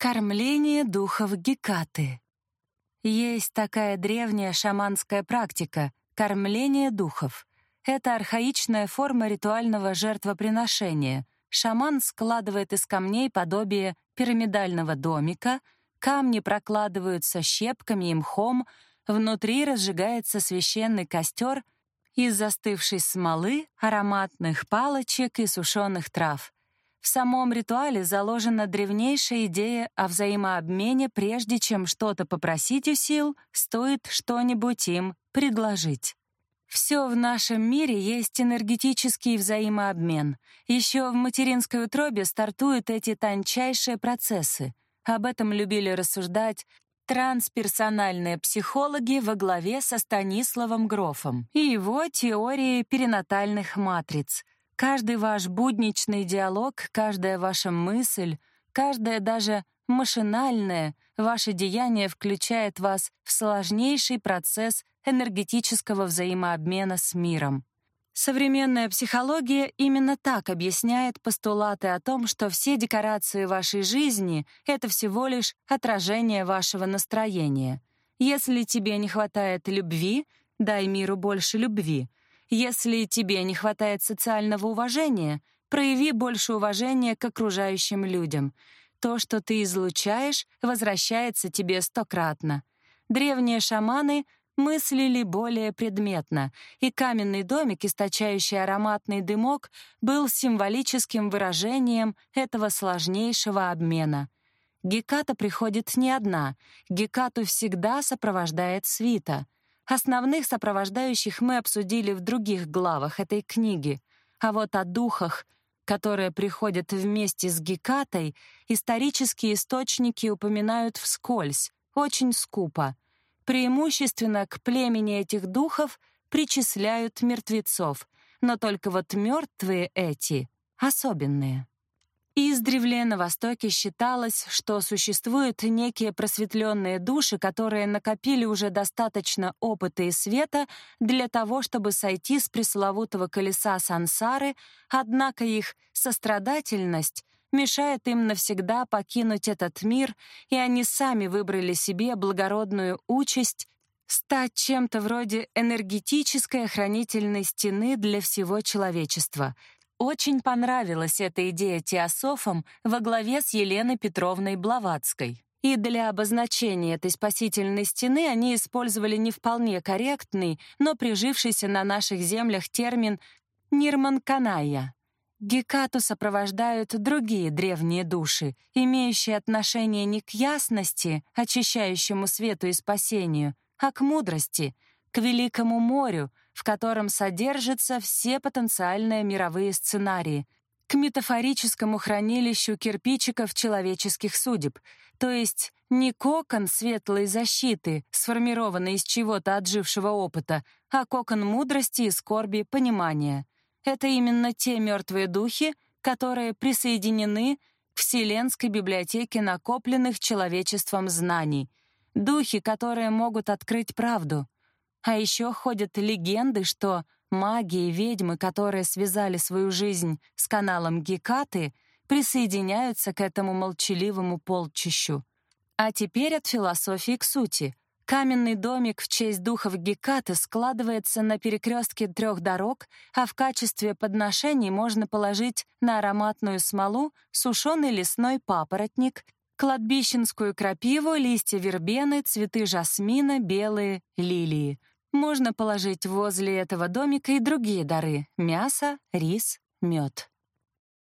Кормление духов Гекаты. Есть такая древняя шаманская практика — кормление духов. Это архаичная форма ритуального жертвоприношения. Шаман складывает из камней подобие пирамидального домика, камни прокладываются щепками и мхом, внутри разжигается священный костер из застывшей смолы, ароматных палочек и сушеных трав — в самом ритуале заложена древнейшая идея о взаимообмене, прежде чем что-то попросить у сил, стоит что-нибудь им предложить. Все в нашем мире есть энергетический взаимообмен. Еще в материнской утробе стартуют эти тончайшие процессы. Об этом любили рассуждать трансперсональные психологи во главе со Станиславом Грофом и его теорией перинатальных матриц — Каждый ваш будничный диалог, каждая ваша мысль, каждое даже машинальное ваше деяние включает вас в сложнейший процесс энергетического взаимообмена с миром. Современная психология именно так объясняет постулаты о том, что все декорации вашей жизни — это всего лишь отражение вашего настроения. Если тебе не хватает любви, дай миру больше любви. Если тебе не хватает социального уважения, прояви больше уважения к окружающим людям. То, что ты излучаешь, возвращается тебе стократно. Древние шаманы мыслили более предметно, и каменный домик, источающий ароматный дымок, был символическим выражением этого сложнейшего обмена. Геката приходит не одна, Гекату всегда сопровождает свита — Основных сопровождающих мы обсудили в других главах этой книги, а вот о духах, которые приходят вместе с Гекатой, исторические источники упоминают вскользь, очень скупо. Преимущественно к племени этих духов причисляют мертвецов, но только вот мертвые эти особенные. Издревле на Востоке считалось, что существуют некие просветленные души, которые накопили уже достаточно опыта и света для того, чтобы сойти с пресловутого колеса сансары, однако их сострадательность мешает им навсегда покинуть этот мир, и они сами выбрали себе благородную участь стать чем-то вроде энергетической охранительной стены для всего человечества, очень понравилась эта идея теософам во главе с Еленой Петровной Блаватской. И для обозначения этой спасительной стены они использовали не вполне корректный, но прижившийся на наших землях термин «нирманканая». Гекату сопровождают другие древние души, имеющие отношение не к ясности, очищающему свету и спасению, а к мудрости, к великому морю, в котором содержатся все потенциальные мировые сценарии, к метафорическому хранилищу кирпичиков человеческих судеб, то есть не кокон светлой защиты, сформированный из чего-то отжившего опыта, а кокон мудрости и скорби понимания. Это именно те мертвые духи, которые присоединены к Вселенской библиотеке накопленных человечеством знаний, духи, которые могут открыть правду — а еще ходят легенды, что маги и ведьмы, которые связали свою жизнь с каналом Гекаты, присоединяются к этому молчаливому полчищу. А теперь от философии к сути. Каменный домик в честь духов Гекаты складывается на перекрестке трех дорог, а в качестве подношений можно положить на ароматную смолу сушеный лесной папоротник, кладбищенскую крапиву, листья вербены, цветы жасмина, белые лилии. Можно положить возле этого домика и другие дары — мясо, рис, мед.